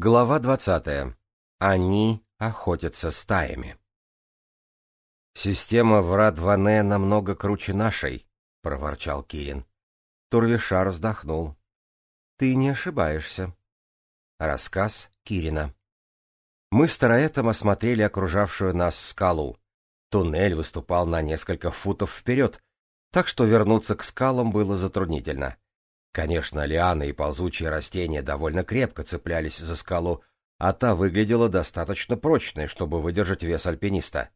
Глава 20. Они охотятся стаями. «Система врат Ване намного круче нашей», — проворчал Кирин. Турвишар вздохнул. «Ты не ошибаешься». Рассказ Кирина. Мы с Тараэтом осмотрели окружавшую нас скалу. Туннель выступал на несколько футов вперед, так что вернуться к скалам было затруднительно. Конечно, лианы и ползучие растения довольно крепко цеплялись за скалу, а та выглядела достаточно прочной, чтобы выдержать вес альпиниста.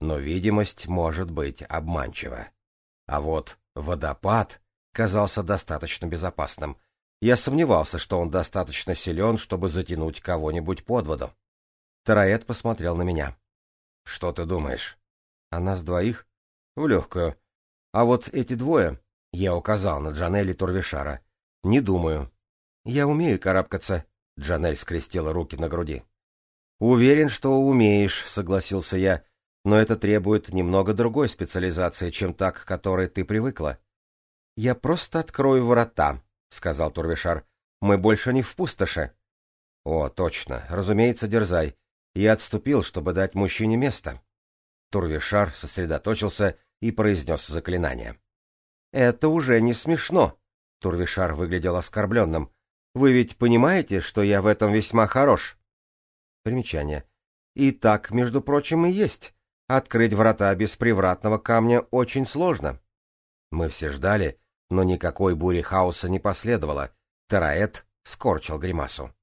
Но видимость может быть обманчива. А вот водопад казался достаточно безопасным. Я сомневался, что он достаточно силен, чтобы затянуть кого-нибудь под воду. Тараэт посмотрел на меня. — Что ты думаешь? — А нас двоих? — В легкую. — А вот эти двое, — я указал на Джанели Турвишара, «Не думаю». «Я умею карабкаться», — Джанель скрестила руки на груди. «Уверен, что умеешь», — согласился я. «Но это требует немного другой специализации, чем так, к которой ты привыкла». «Я просто открою врата», — сказал Турвишар. «Мы больше не в пустоши». «О, точно. Разумеется, дерзай. Я отступил, чтобы дать мужчине место». Турвишар сосредоточился и произнес заклинание. «Это уже не смешно», Турвишар выглядел оскорбленным. «Вы ведь понимаете, что я в этом весьма хорош?» Примечание. «И так, между прочим, и есть. Открыть врата без привратного камня очень сложно». Мы все ждали, но никакой бури хаоса не последовало. Тараэт скорчил гримасу.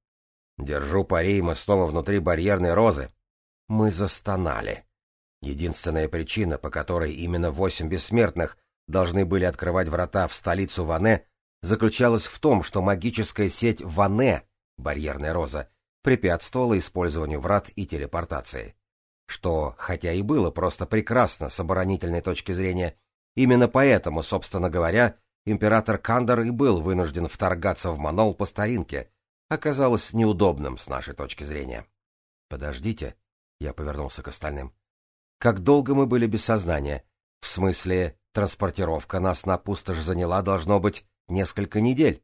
«Держу пари, мы снова внутри барьерной розы». Мы застонали. Единственная причина, по которой именно восемь бессмертных должны были открывать врата в столицу Ване, заключалась в том, что магическая сеть Ване, барьерная роза, препятствовала использованию врат и телепортации. Что, хотя и было просто прекрасно с оборонительной точки зрения, именно поэтому, собственно говоря, император Кандар и был вынужден вторгаться в Манол по старинке, оказалось неудобным с нашей точки зрения. «Подождите», — я повернулся к остальным. «Как долго мы были без сознания? В смысле, транспортировка нас на пустошь заняла, должно быть, Несколько недель.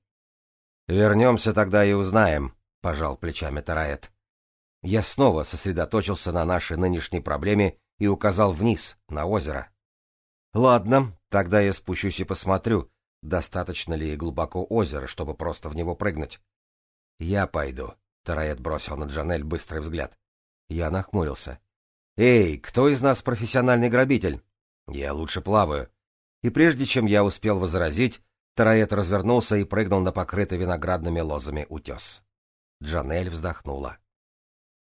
Вернемся тогда и узнаем, пожал плечами Тараэт. Я снова сосредоточился на нашей нынешней проблеме и указал вниз, на озеро. Ладно, тогда я спущусь и посмотрю, достаточно ли глубоко озеро, чтобы просто в него прыгнуть. Я пойду, Тараэт бросил на Джанель быстрый взгляд. Я нахмурился. «Эй, кто из нас профессиональный грабитель?» «Я лучше плаваю». И прежде чем я успел возразить, Тароэт развернулся и прыгнул на покрытый виноградными лозами утес. Джанель вздохнула.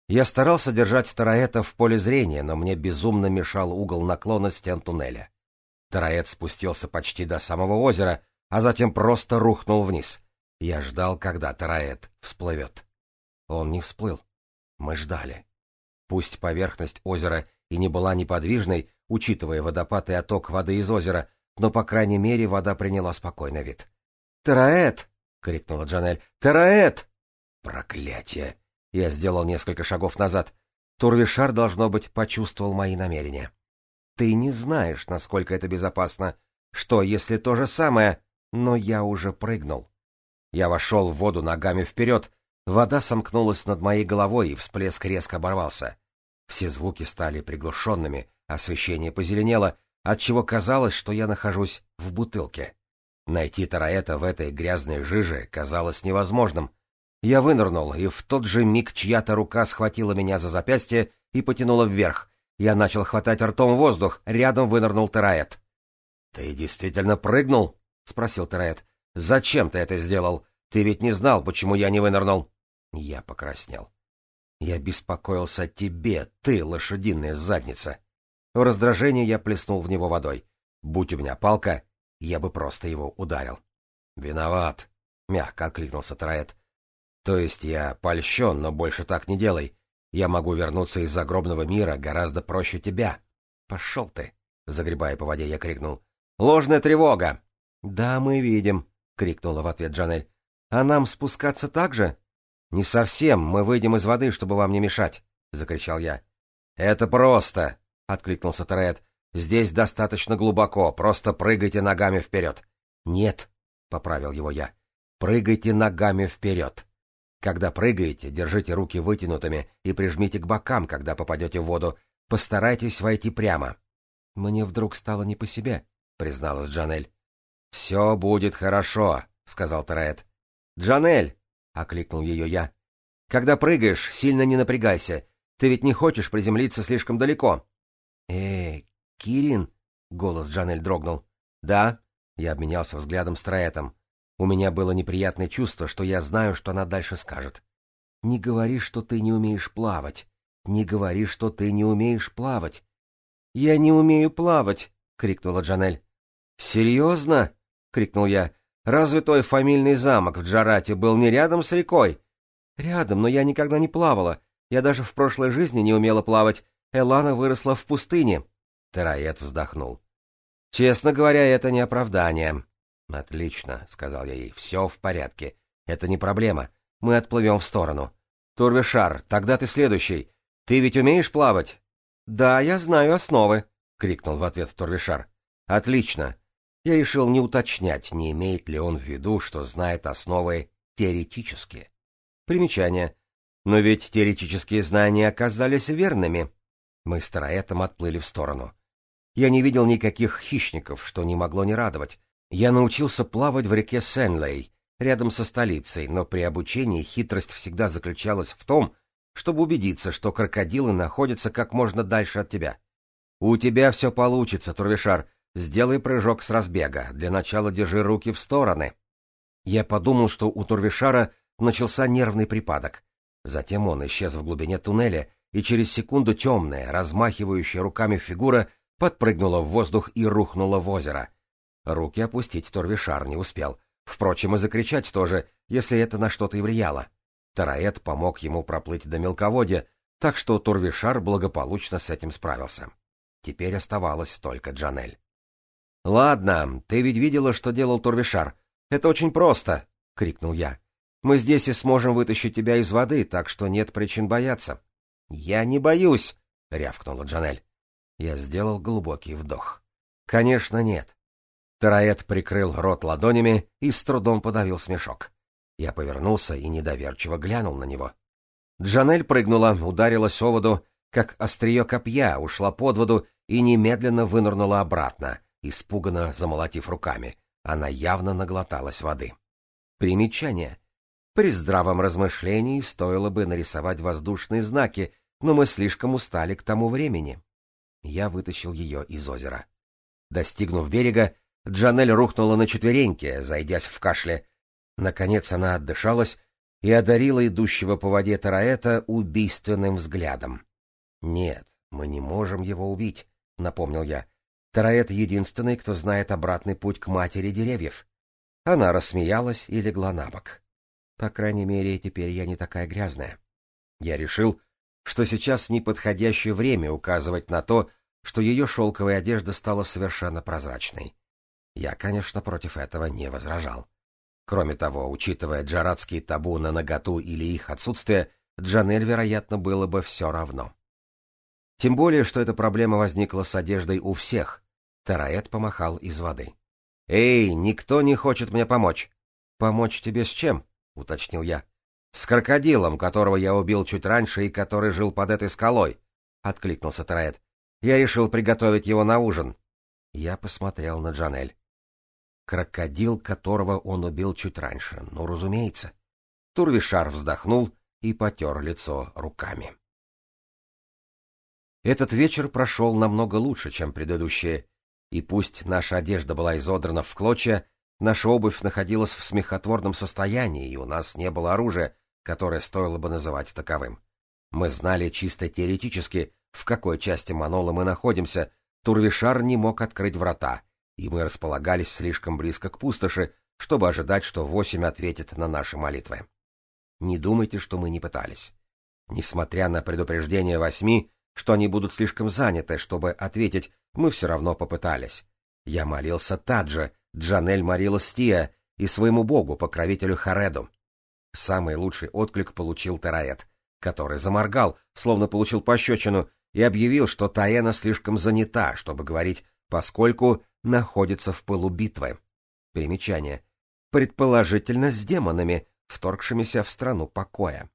Я старался держать Тароэта в поле зрения, но мне безумно мешал угол наклона стен туннеля. Тароэт спустился почти до самого озера, а затем просто рухнул вниз. Я ждал, когда Тароэт всплывет. Он не всплыл. Мы ждали. Пусть поверхность озера и не была неподвижной, учитывая водопад и отток воды из озера, но, по крайней мере, вода приняла спокойный вид. «Тераэт!» — крикнула Джанель. «Тераэт!» «Проклятие!» Я сделал несколько шагов назад. Турвишар, должно быть, почувствовал мои намерения. «Ты не знаешь, насколько это безопасно. Что, если то же самое?» Но я уже прыгнул. Я вошел в воду ногами вперед. Вода сомкнулась над моей головой, и всплеск резко оборвался. Все звуки стали приглушенными, освещение позеленело, отчего казалось, что я нахожусь в бутылке. Найти Тараэта в этой грязной жиже казалось невозможным. Я вынырнул, и в тот же миг чья-то рука схватила меня за запястье и потянула вверх. Я начал хватать ртом воздух, рядом вынырнул Тараэт. — Ты действительно прыгнул? — спросил Тараэт. — Зачем ты это сделал? Ты ведь не знал, почему я не вынырнул. Я покраснел. — Я беспокоился о тебе, ты, лошадиная задница. В раздражении я плеснул в него водой. Будь у меня палка, я бы просто его ударил. «Виноват», — мягко окликнулся Тараэт. «То есть я польщен, но больше так не делай. Я могу вернуться из загробного мира гораздо проще тебя». «Пошел ты!» — загребая по воде, я крикнул. «Ложная тревога!» «Да, мы видим», — крикнула в ответ Джанель. «А нам спускаться так же?» «Не совсем. Мы выйдем из воды, чтобы вам не мешать», — закричал я. «Это просто!» — откликнулся Терет. «Здесь достаточно глубоко, просто прыгайте ногами вперед». «Нет», — поправил его я, — «прыгайте ногами вперед». Когда прыгаете, держите руки вытянутыми и прижмите к бокам, когда попадете в воду. Постарайтесь войти прямо. — Мне вдруг стало не по себе, — призналась Джанель. — Все будет хорошо, — сказал Тараэт. — Джанель! — окликнул ее я. — Когда прыгаешь, сильно не напрягайся. Ты ведь не хочешь приземлиться слишком далеко. Э, Кирин, голос Джанель дрогнул. Да, я обменялся взглядом с Троэтом. У меня было неприятное чувство, что я знаю, что она дальше скажет. Не говори, что ты не умеешь плавать. Не говори, что ты не умеешь плавать. Я не умею плавать, крикнула Джанель. Серьезно? крикнул я. Разве твой фамильный замок в Джарате был не рядом с рекой? Рядом, но я никогда не плавала. Я даже в прошлой жизни не умела плавать. Элана выросла в пустыне», — Тераэт вздохнул. «Честно говоря, это не оправдание». «Отлично», — сказал я ей, — «все в порядке. Это не проблема. Мы отплывем в сторону». «Турвишар, тогда ты следующий. Ты ведь умеешь плавать?» «Да, я знаю основы», — крикнул в ответ Турвишар. «Отлично. Я решил не уточнять, не имеет ли он в виду, что знает основы теоретически. Примечание. Но ведь теоретические знания оказались верными. Мы с Тараэтом отплыли в сторону. Я не видел никаких хищников, что не могло не радовать. Я научился плавать в реке Сенлей, рядом со столицей, но при обучении хитрость всегда заключалась в том, чтобы убедиться, что крокодилы находятся как можно дальше от тебя. У тебя все получится, Турвишар. Сделай прыжок с разбега. Для начала держи руки в стороны. Я подумал, что у Турвишара начался нервный припадок. Затем он исчез в глубине туннеля, и через секунду темная, размахивающая руками фигура подпрыгнула в воздух и рухнула в озеро. Руки опустить Торвишар не успел. Впрочем, и закричать тоже, если это на что-то и влияло. Тараэт помог ему проплыть до мелководья, так что Турвишар благополучно с этим справился. Теперь оставалась только Джанель. — Ладно, ты ведь видела, что делал Турвишар. Это очень просто, — крикнул я. — Мы здесь и сможем вытащить тебя из воды, так что нет причин бояться. «Я не боюсь!» — рявкнула Джанель. Я сделал глубокий вдох. «Конечно нет!» Тараэт прикрыл рот ладонями и с трудом подавил смешок. Я повернулся и недоверчиво глянул на него. Джанель прыгнула, ударилась о воду, как острие копья, ушла под воду и немедленно вынырнула обратно, испуганно замолотив руками. Она явно наглоталась воды. Примечание. При здравом размышлении стоило бы нарисовать воздушные знаки но мы слишком устали к тому времени. Я вытащил ее из озера. Достигнув берега, Джанель рухнула на четвереньки, зайдясь в кашле. Наконец она отдышалась и одарила идущего по воде Тараэта убийственным взглядом. — Нет, мы не можем его убить, — напомнил я. — Тараэт — единственный, кто знает обратный путь к матери деревьев. Она рассмеялась и легла на бок. По крайней мере, теперь я не такая грязная. Я решил, что сейчас неподходящее время указывать на то, что ее шелковая одежда стала совершенно прозрачной. Я, конечно, против этого не возражал. Кроме того, учитывая джарадские табу на наготу или их отсутствие, Джанель, вероятно, было бы все равно. Тем более, что эта проблема возникла с одеждой у всех. Тараэт помахал из воды. «Эй, никто не хочет мне помочь!» «Помочь тебе с чем?» — уточнил я. «С крокодилом, которого я убил чуть раньше и который жил под этой скалой», — откликнулся Тараэт. «Я решил приготовить его на ужин». Я посмотрел на Джанель. Крокодил, которого он убил чуть раньше, ну, разумеется. Турвишар вздохнул и потер лицо руками. Этот вечер прошел намного лучше, чем предыдущие, и пусть наша одежда была изодрана в клочья, наша обувь находилась в смехотворном состоянии, и у нас не было оружия, которое стоило бы называть таковым. Мы знали чисто теоретически, в какой части Манола мы находимся, Турвишар не мог открыть врата, и мы располагались слишком близко к пустоши, чтобы ожидать, что восемь ответит на наши молитвы. Не думайте, что мы не пытались. Несмотря на предупреждение восьми, что они будут слишком заняты, чтобы ответить, мы все равно попытались. Я молился Таджа, Джанель молилась и своему богу, покровителю Хареду, Самый лучший отклик получил Тераэт, который заморгал, словно получил пощечину, и объявил, что Таэна слишком занята, чтобы говорить, поскольку находится в пылу битвы. Примечание. Предположительно, с демонами, вторгшимися в страну покоя.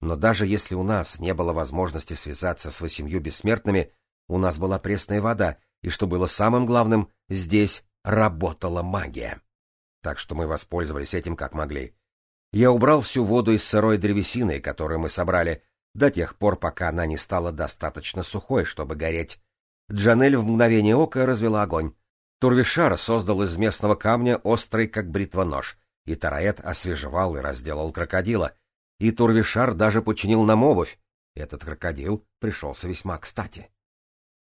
Но даже если у нас не было возможности связаться с восемью бессмертными, у нас была пресная вода, и, что было самым главным, здесь работала магия. Так что мы воспользовались этим как могли — я убрал всю воду из сырой древесины, которую мы собрали, до тех пор, пока она не стала достаточно сухой, чтобы гореть. Джанель в мгновение ока развела огонь. Турвишар создал из местного камня острый, как бритва, нож, и Тараэт освежевал и разделал крокодила. И Турвишар даже починил нам обувь. Этот крокодил пришелся весьма кстати.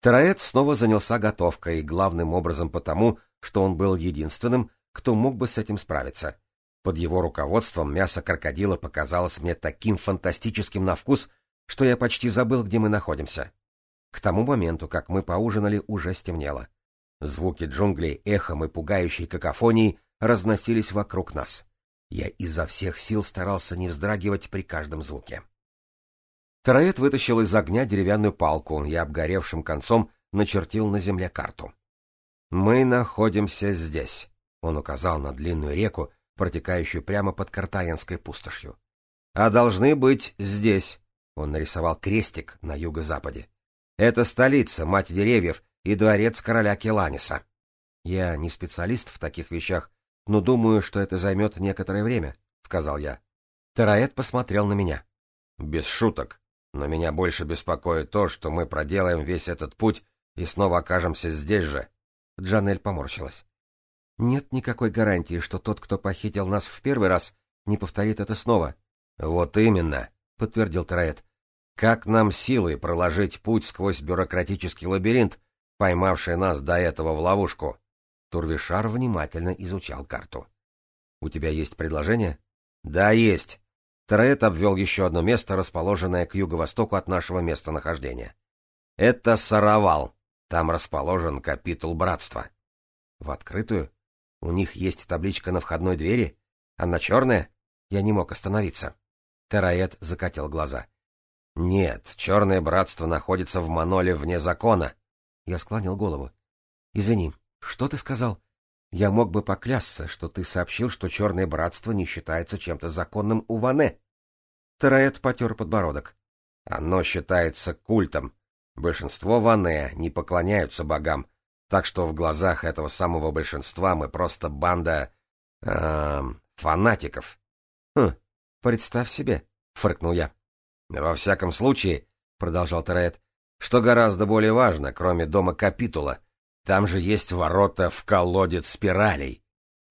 Тараэт снова занялся готовкой, главным образом потому, что он был единственным, кто мог бы с этим справиться. Под его руководством мясо крокодила показалось мне таким фантастическим на вкус, что я почти забыл, где мы находимся. К тому моменту, как мы поужинали, уже стемнело. Звуки джунглей эхом и пугающей какофонией разносились вокруг нас. Я изо всех сил старался не вздрагивать при каждом звуке. Тароэт вытащил из огня деревянную палку и обгоревшим концом начертил на земле карту. «Мы находимся здесь», — он указал на длинную реку, протекающую прямо под Картаенской пустошью. А должны быть здесь. Он нарисовал крестик на юго-западе. Это столица, мать деревьев и дворец короля Келаниса. Я не специалист в таких вещах, но думаю, что это займет некоторое время, — сказал я. Тараэт посмотрел на меня. Без шуток. Но меня больше беспокоит то, что мы проделаем весь этот путь и снова окажемся здесь же. Джанель поморщилась. Нет никакой гарантии, что тот, кто похитил нас в первый раз, не повторит это снова. — Вот именно, — подтвердил Тараэт. — Как нам силой проложить путь сквозь бюрократический лабиринт, поймавший нас до этого в ловушку? Турвишар внимательно изучал карту. — У тебя есть предложение? — Да, есть. Тараэт обвел еще одно место, расположенное к юго-востоку от нашего местонахождения. — Это Саровал. Там расположен капитул братства. — В открытую? У них есть табличка на входной двери. Она черная? Я не мог остановиться. Тераэт закатил глаза. «Нет, черное братство находится в Маноле вне закона». Я склонил голову. «Извини, что ты сказал? Я мог бы поклясться, что ты сообщил, что черное братство не считается чем-то законным у Ване». Тераэт потер подбородок. «Оно считается культом. Большинство Ване не поклоняются богам, так что в глазах этого самого большинства мы просто банда... Э, фанатиков. «Хм, представь себе», — фыркнул я. «Во всяком случае», — продолжал Терет, — «что гораздо более важно, кроме дома Капитула, там же есть ворота в колодец спиралей».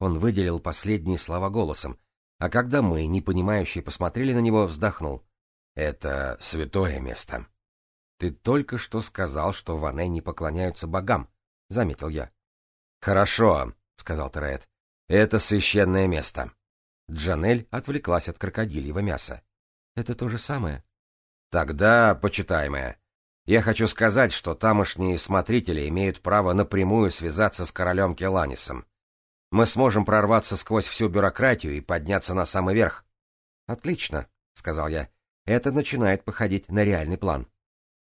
Он выделил последние слова голосом, а когда мы, непонимающие, посмотрели на него, вздохнул. «Это святое место». «Ты только что сказал, что ване не поклоняются богам», — заметил я. «Хорошо», — сказал Терает. «Это священное место». Джанель отвлеклась от крокодильего мяса. «Это то же самое». «Тогда, почитаемая, я хочу сказать, что тамошние смотрители имеют право напрямую связаться с королем Келанисом. Мы сможем прорваться сквозь всю бюрократию и подняться на самый верх». «Отлично», — сказал я. «Это начинает походить на реальный план».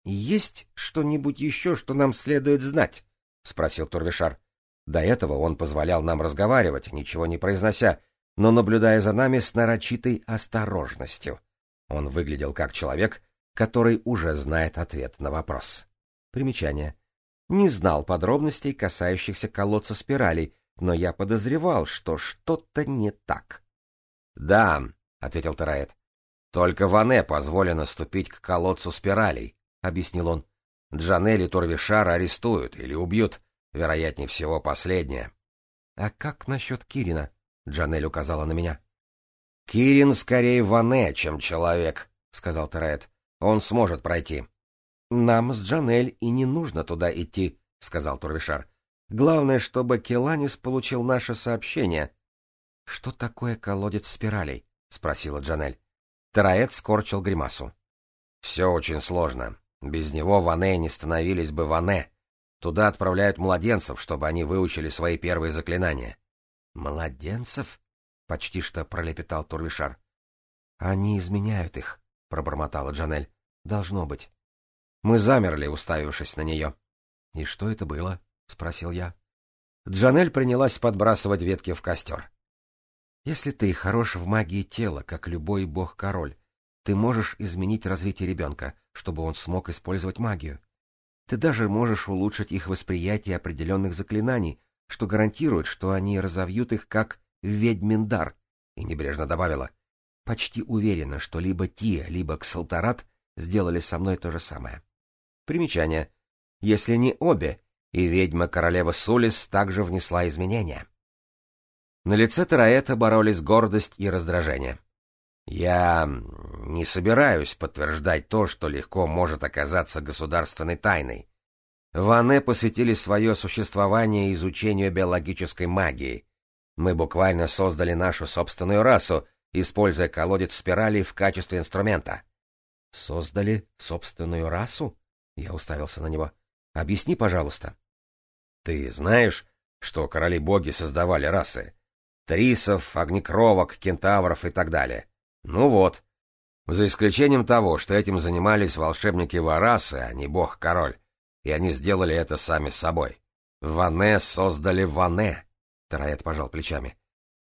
«Есть что-нибудь еще, что нам следует знать?» — спросил Турвишар. До этого он позволял нам разговаривать, ничего не произнося, но наблюдая за нами с нарочитой осторожностью. Он выглядел как человек, который уже знает ответ на вопрос. Примечание. Не знал подробностей, касающихся колодца спиралей, но я подозревал, что что-то не так. — Да, — ответил Тараэт. — Только Ване позволено ступить к колодцу спиралей, — объяснил он. Джанель и Торвишара арестуют или убьют, вероятнее всего, последнее. — А как насчет Кирина? — Джанель указала на меня. — Кирин скорее ване, чем человек, — сказал Терает. — Он сможет пройти. — Нам с Джанель и не нужно туда идти, — сказал Турвишар. — Главное, чтобы Келанис получил наше сообщение. — Что такое колодец спиралей? — спросила Джанель. Тараэт скорчил гримасу. — Все очень сложно. Без него Ване не становились бы Ване. Туда отправляют младенцев, чтобы они выучили свои первые заклинания. «Младенцев?» — почти что пролепетал Турвишар. «Они изменяют их», — пробормотала Джанель. «Должно быть». Мы замерли, уставившись на нее. «И что это было?» — спросил я. Джанель принялась подбрасывать ветки в костер. «Если ты хорош в магии тела, как любой бог-король, ты можешь изменить развитие ребенка, чтобы он смог использовать магию. Ты даже можешь улучшить их восприятие определенных заклинаний, что гарантирует, что они разовьют их как ведьмин дар, и небрежно добавила. Почти уверена, что либо Тия, либо Ксалтарат сделали со мной то же самое. Примечание. Если не обе, и ведьма-королева Сулис также внесла изменения. На лице Тараэта боролись гордость и раздражение. «Я не собираюсь подтверждать то, что легко может оказаться государственной тайной. Ване посвятили свое существование изучению биологической магии. Мы буквально создали нашу собственную расу, используя колодец спирали в качестве инструмента. — Создали собственную расу? — я уставился на него. — Объясни, пожалуйста. — Ты знаешь, что короли-боги создавали расы? Трисов, огнекровок, кентавров и так далее. Ну вот, за исключением того, что этим занимались волшебники Варасы, а не бог-король. И они сделали это сами собой. Ване создали Ване, — Тароэт пожал плечами.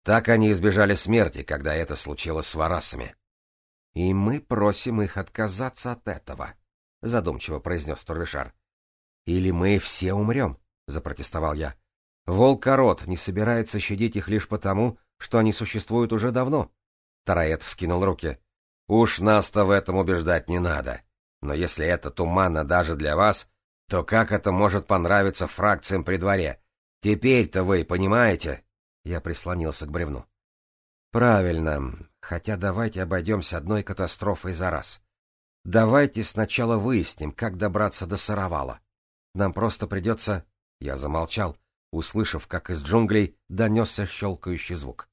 Так они избежали смерти, когда это случилось с Варасами. — И мы просим их отказаться от этого, — задумчиво произнес Турвишар. — Или мы все умрем, — запротестовал я. — Волкород не собирается щадить их лишь потому, что они существуют уже давно. Тароэт вскинул руки. — Уж нас-то в этом убеждать не надо. Но если это туманно даже для вас, то как это может понравиться фракциям при дворе? Теперь-то вы понимаете?» Я прислонился к бревну. «Правильно. Хотя давайте обойдемся одной катастрофой за раз. Давайте сначала выясним, как добраться до Саровала. Нам просто придется...» Я замолчал, услышав, как из джунглей донесся щелкающий звук.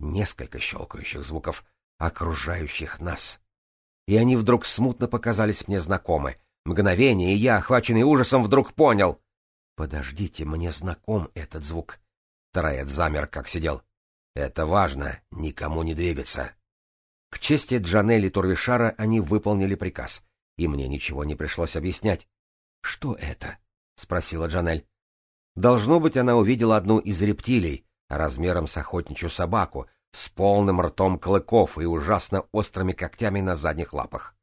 Несколько щелкающих звуков, окружающих нас. И они вдруг смутно показались мне знакомы. Мгновение, и я, охваченный ужасом, вдруг понял. «Подождите, мне знаком этот звук». Тарает замер, как сидел. «Это важно, никому не двигаться». К чести Джанели Турвишара они выполнили приказ, и мне ничего не пришлось объяснять. «Что это?» — спросила Джанель. Должно быть, она увидела одну из рептилий, размером с охотничью собаку, с полным ртом клыков и ужасно острыми когтями на задних лапах.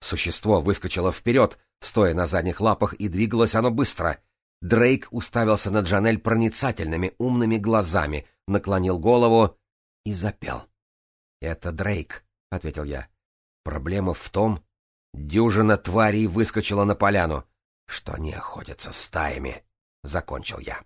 Существо выскочило вперед, стоя на задних лапах, и двигалось оно быстро. Дрейк уставился на Джанель проницательными, умными глазами, наклонил голову и запел. — Это Дрейк, — ответил я. — Проблема в том, дюжина тварей выскочила на поляну, что они охотятся стаями, — закончил я.